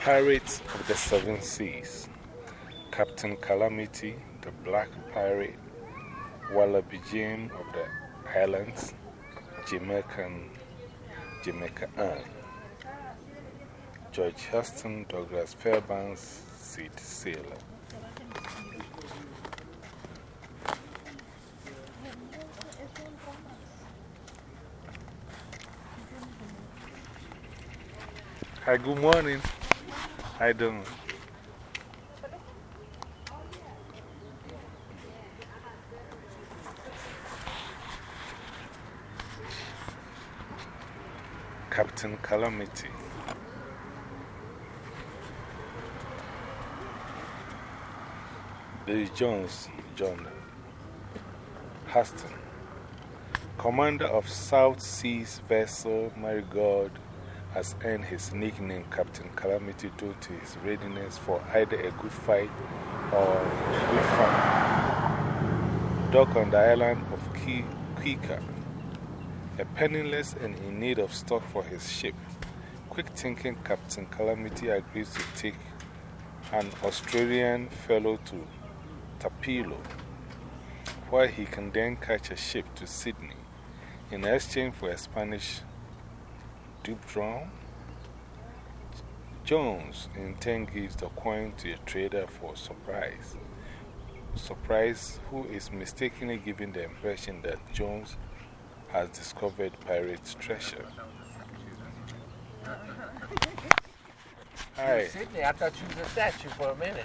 Pirates of the Seven Seas, Captain Calamity, the Black Pirate, Wallaby Jim of the Islands, Jamaican, Jamaica Ann, George Houston, Douglas Fairbanks, Sid Saylor. Hi, good morning. How doing? Captain Calamity. Billy Jones, John Huston, commander of South Seas vessel Marigold, has earned his nickname Captain Calamity due to his readiness for either a good fight or a good fun. Dock on the island of Quika, a penniless and in need of stock for his ship, quick thinking Captain Calamity agrees to take an Australian fellow to Tapilo, where he can then catch a ship to Sydney in exchange for a Spanish doubloon. Jones in turn gives the coin to a trader for surprise. Surprise, who is mistakenly giving the impression that Jones has discovered pirate's treasure. Hi. Sydney, I thought you was a statue for a minute.